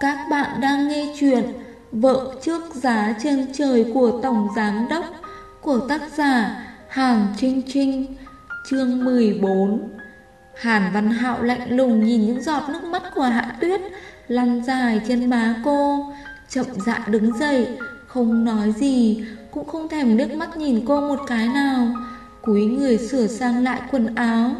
Các bạn đang nghe chuyện Vợ trước giá trên trời của Tổng Giám Đốc của tác giả Hàn Trinh Trinh, Chương 14 Hàn Văn Hạo lạnh lùng nhìn những giọt nước mắt của Hạ Tuyết lăn dài trên má cô, Chậm rãi đứng dậy, Không nói gì, Cũng không thèm nước mắt nhìn cô một cái nào, Cúi người sửa sang lại quần áo.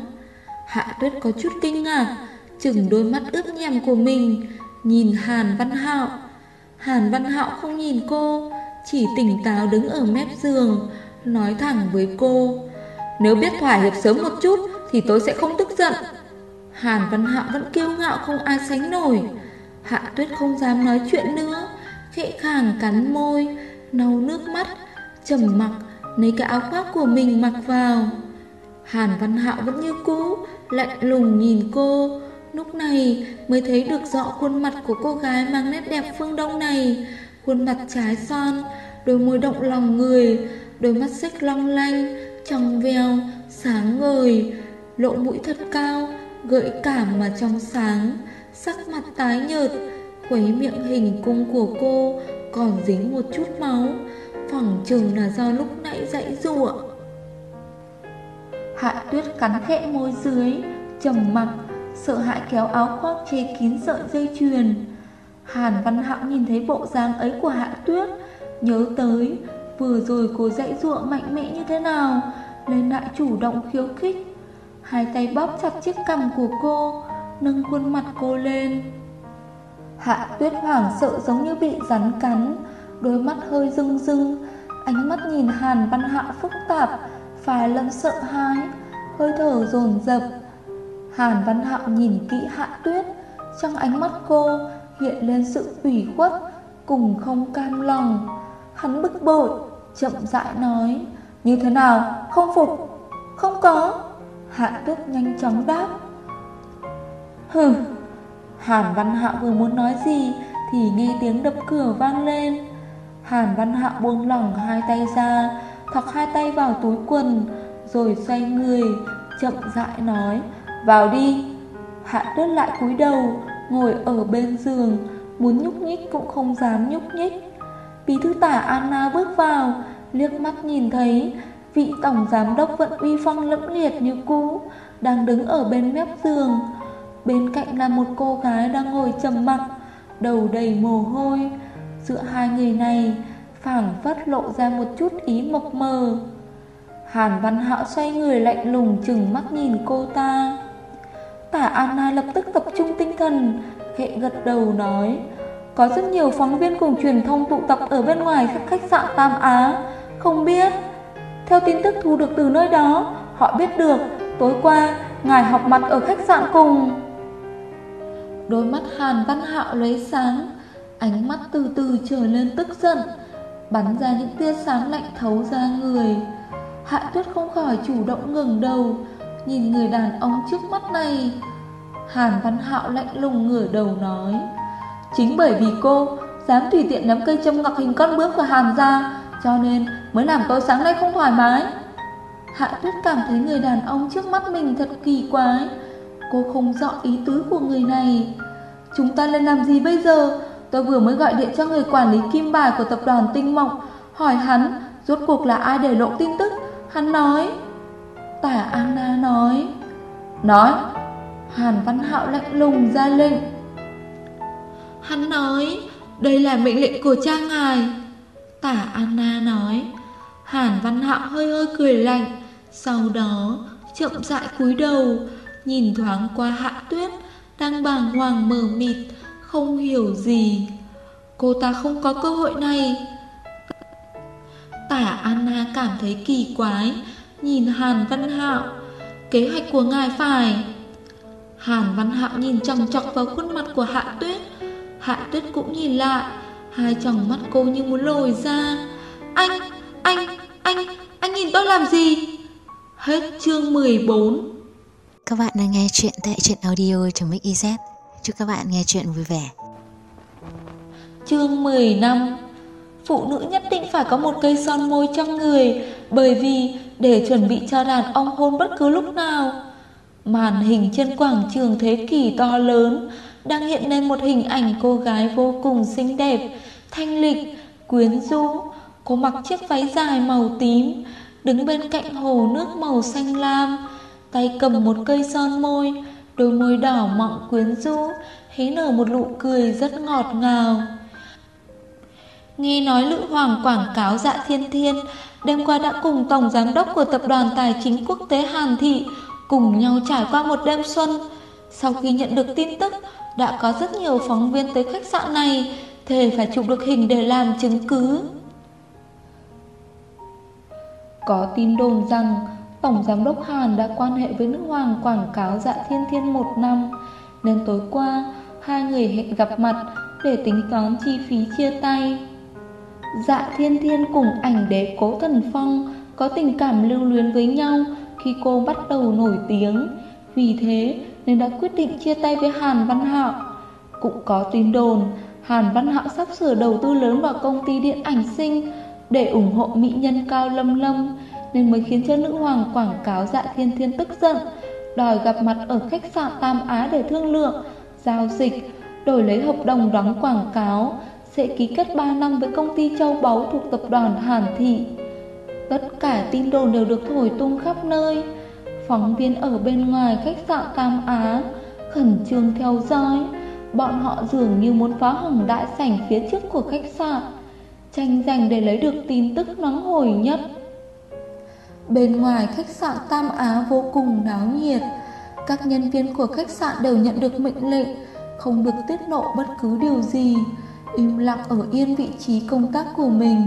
Hạ Tuyết có chút kinh ngạc, Chừng đôi mắt ướt nhèm của mình Nhìn Hàn Văn Hạo. Hàn Văn Hạo không nhìn cô, Chỉ tỉnh táo đứng ở mép giường, Nói thẳng với cô, Nếu biết thỏa hiệp sớm một chút Thì tôi sẽ không tức giận. Hàn Văn Hạo vẫn kiêu ngạo không ai sánh nổi. Hạ Tuyết không dám nói chuyện nữa, Khẽ khàng cắn môi Nâu nước mắt, trầm mặc, lấy cái áo khoác của mình mặc vào. Hàn Văn Hạo vẫn như cũ, Lạnh lùng nhìn cô Lúc này mới thấy được rõ khuôn mặt của cô gái mang nét đẹp phương đông này. Khuôn mặt trái son Đôi môi động lòng người Đôi mắt xích long lanh Trong veo, sáng ngời Lộ mũi thật cao Gợi cảm mà trong sáng Sắc mặt tái nhợt Khuấy miệng hình cung của cô Còn dính một chút máu Phỏng chừng là do lúc nãy dãy rủa Hạ tuyết cắn khẽ môi dưới trầm mặc sợ hãi kéo áo khoác che kín sợi dây chuyền. Hàn Văn Hạo nhìn thấy bộ dáng ấy của Hạ Tuyết, nhớ tới vừa rồi cô dãy dụa mạnh mẽ như thế nào, lên lại chủ động khiêu khích. Hai tay bóp chặt chiếc cằm của cô, nâng khuôn mặt cô lên. Hạ Tuyết hoảng sợ giống như bị rắn cắn, đôi mắt hơi rưng rưng, ánh mắt nhìn Hàn Văn Hạo phức tạp, phải lẫn sợ hãi, hơi thở dồn dập. Hàn Văn Hạo nhìn kỹ Hạ Tuyết, trong ánh mắt cô hiện lên sự ủy khuất cùng không cam lòng. Hắn bực bội, chậm rãi nói, như thế nào, không phục, không có. Hạ Tuyết nhanh chóng đáp. Hừ, Hàn Văn Hạo vừa muốn nói gì thì nghe tiếng đập cửa vang lên. Hàn Văn Hạo buông lỏng hai tay ra, thọc hai tay vào túi quần, rồi xoay người, chậm rãi nói, vào đi. Hạ tuyết lại cúi đầu, ngồi ở bên giường, muốn nhúc nhích cũng không dám nhúc nhích. Bí thư tả Anna bước vào, liếc mắt nhìn thấy vị tổng giám đốc vẫn uy phong lẫm liệt như cũ, đang đứng ở bên mép giường. Bên cạnh là một cô gái đang ngồi trầm mặc, đầu đầy mồ hôi. Giữa hai người này, phảng phất lộ ra một chút ý mộc mờ. Hàn Văn Hạo xoay người lạnh lùng chừng mắt nhìn cô ta. Tả Anna lập tức tập trung tinh thần, khẽ gật đầu nói Có rất nhiều phóng viên cùng truyền thông tụ tập ở bên ngoài khách sạn Tam Á. Không biết Theo tin tức thu được từ nơi đó Họ biết được tối qua ngài họp mặt ở khách sạn cùng. Đôi mắt Hàn Văn Hạo lấy sáng Ánh mắt từ từ trở lên tức giận Bắn ra những tia sáng lạnh thấu ra người. Hạ tuyết không khỏi chủ động ngừng đầu Nhìn người đàn ông trước mắt này, Hàn Văn Hạo lạnh lùng ngửa đầu nói, Chính bởi vì cô Dám tùy tiện nắm cây châm ngọc hình con bướm của Hàn ra, Cho nên mới làm tôi sáng nay không thoải mái. Hạ tuyết cảm thấy người đàn ông trước mắt mình thật kỳ quái. Cô không rõ ý tứ của người này. Chúng ta nên làm gì bây giờ? Tôi vừa mới gọi điện cho người quản lý kim bài của tập đoàn Tinh Mộng, Hỏi hắn rốt cuộc là ai để lộ tin tức. Hắn nói Tả Anna nói. Nói, Hàn Văn Hạo lạnh lùng ra lệnh. Hắn nói, Đây là mệnh lệnh của cha ngài. Tả Anna nói. Hàn Văn Hạo hơi hơi cười lạnh, Sau đó chậm rãi cúi đầu, Nhìn thoáng qua hạ tuyết Đang bàng hoàng mờ mịt, Không hiểu gì. Cô ta không có cơ hội này. Tả Anna cảm thấy kỳ quái Nhìn Hàn Văn Hạo Kế hoạch của ngài phải. Hàn Văn Hạo nhìn chòng chọc vào khuôn mặt của Hạ Tuyết. Hạ Tuyết cũng nhìn lại Hai tròng mắt cô như muốn lồi ra. Anh, anh, anh, anh nhìn tôi làm gì? Hết chương 14 Các bạn đang nghe chuyện tại truyện audio.mix.iz Chúc các bạn nghe chuyện vui vẻ. Chương 15 Phụ nữ nhất định phải có một cây son môi trong người Bởi vì để chuẩn bị cho đàn ông hôn bất cứ lúc nào Màn hình trên quảng trường thế kỷ to lớn đang hiện lên một hình ảnh cô gái vô cùng xinh đẹp, thanh lịch, quyến rũ. Cô mặc chiếc váy dài màu tím, đứng bên cạnh hồ nước màu xanh lam, tay cầm một cây son môi, đôi môi đỏ mọng quyến rũ, hé nở một nụ cười rất ngọt ngào. Nghe nói Lữ Hoàng quảng cáo dạ thiên thiên, đêm qua đã cùng Tổng Giám đốc của Tập đoàn Tài chính Quốc tế Hàn Thị cùng nhau trải qua một đêm xuân. Sau khi nhận được tin tức, đã có rất nhiều phóng viên tới khách sạn này, thề phải chụp được hình để làm chứng cứ. Có tin đồn rằng Tổng Giám đốc Hàn đã quan hệ với nữ hoàng quảng cáo dạ thiên thiên một năm, nên tối qua hai người hẹn gặp mặt để tính toán chi phí chia tay. Dạ thiên thiên cùng ảnh đế cố thần phong có tình cảm lưu luyến với nhau khi cô bắt đầu nổi tiếng. Vì thế, nên đã quyết định chia tay với Hàn Văn Hạo. Cũng có tin đồn, Hàn Văn Hạo sắp sửa đầu tư lớn vào công ty điện ảnh sinh để ủng hộ mỹ nhân Cao Lâm Lâm, nên mới khiến cho nữ hoàng quảng cáo dạ thiên thiên tức giận, đòi gặp mặt ở khách sạn Tam Á để thương lượng, giao dịch, đổi lấy hợp đồng đóng quảng cáo sẽ ký kết 3 năm với công ty châu báu thuộc tập đoàn Hàn Thị. Tất cả tin đồn đều được thổi tung khắp nơi. Phóng viên ở bên ngoài khách sạn Tam Á khẩn trương theo dõi. Bọn họ dường như muốn phá hỏng đại sảnh phía trước của khách sạn, tranh giành để lấy được tin tức nóng hổi nhất. Bên ngoài khách sạn Tam Á vô cùng náo nhiệt. Các nhân viên của khách sạn đều nhận được mệnh lệnh không được tiết lộ bất cứ điều gì im lặng ở yên vị trí công tác của mình.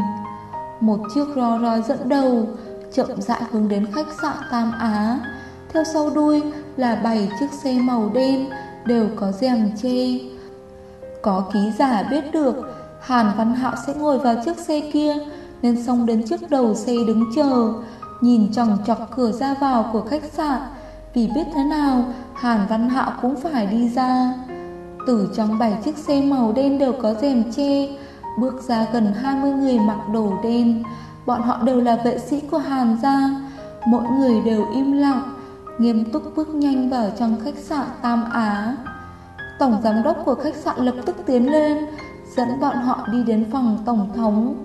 Một chiếc ro roi dẫn đầu, chậm rãi hướng đến khách sạn Tam Á. Theo sau đuôi là bảy chiếc xe màu đen đều có rèm chê. Có ký giả biết được Hàn Văn Hạo sẽ ngồi vào chiếc xe kia nên xông đến trước đầu xe đứng chờ, nhìn chòng chọc cửa ra vào của khách sạn. Vì biết thế nào, Hàn Văn Hạo cũng phải đi ra. Từ trong bảy chiếc xe màu đen đều có rèm che. Bước ra gần 20 người mặc đồ đen. Bọn họ đều là vệ sĩ của Hàn gia. Mỗi người đều im lặng, Nghiêm túc bước nhanh vào trong khách sạn Tam Á. Tổng giám đốc của khách sạn lập tức tiến lên, Dẫn bọn họ đi đến phòng tổng thống.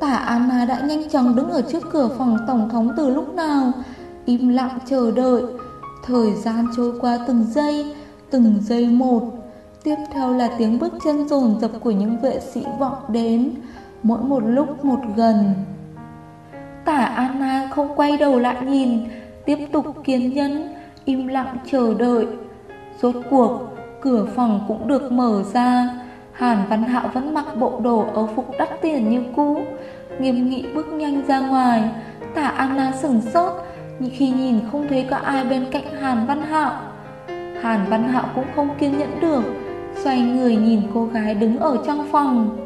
Tả Anna đã nhanh chóng đứng ở trước cửa phòng tổng thống từ lúc nào, Im lặng chờ đợi. Thời gian trôi qua từng giây Từng giây một. Tiếp theo là tiếng bước chân dồn dập của những vệ sĩ vọng đến, mỗi một lúc một gần. Tả Anna không quay đầu lại nhìn, tiếp tục kiên nhẫn, im lặng chờ đợi. Rốt cuộc, cửa phòng cũng được mở ra. Hàn Văn Hạo vẫn mặc bộ đồ âu phục đắt tiền như cũ, nghiêm nghị bước nhanh ra ngoài. Tả Anna sửng sốt khi nhìn không thấy có ai bên cạnh Hàn Văn Hạo. Hàn Văn Hạo cũng không kiên nhẫn được, Xoay người nhìn cô gái đứng ở trong phòng.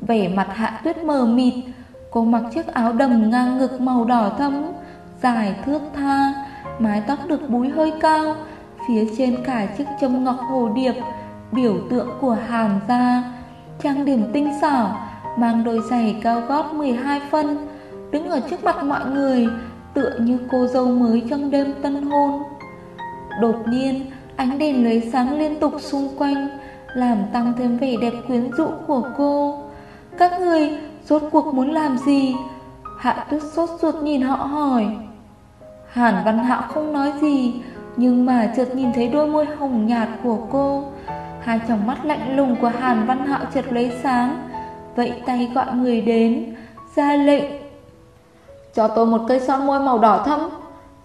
Vẻ mặt hạ tuyết mờ mịt, Cô mặc chiếc áo đầm ngang ngực màu đỏ thẫm, Dài thước tha, Mái tóc được búi hơi cao, Phía trên cả chiếc châm ngọc hồ điệp, Biểu tượng của Hàn gia. Trang điểm tinh xảo, Mang đôi giày cao gót 12 phân, Đứng ở trước mặt mọi người, Tựa như cô dâu mới trong đêm tân hôn. Đột nhiên Ánh đèn lưới sáng liên tục xung quanh, Làm tăng thêm vẻ đẹp quyến rũ của cô. Các người rốt cuộc muốn làm gì? Hạ tuyết sốt ruột nhìn họ hỏi. Hàn Văn Hạo không nói gì, Nhưng mà chợt nhìn thấy đôi môi hồng nhạt của cô. Hai tròng mắt lạnh lùng của Hàn Văn Hạo chợt lấy sáng. Vậy tay gọi người đến, Ra lệnh. Cho tôi một cây son môi màu đỏ thẫm.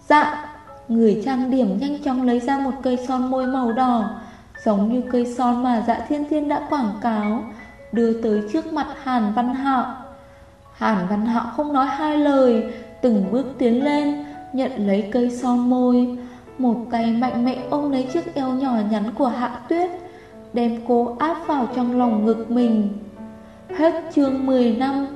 Dạ. Người trang điểm nhanh chóng lấy ra một cây son môi màu đỏ, Giống như cây son mà dạ thiên thiên đã quảng cáo, Đưa tới trước mặt Hàn Văn Hạo. Hàn Văn Hạo không nói hai lời, Từng bước tiến lên, Nhận lấy cây son môi. Một tay mạnh mẽ ôm lấy chiếc eo nhỏ nhắn của Hạ Tuyết, Đem cô áp vào trong lòng ngực mình. Hết chương 10 năm.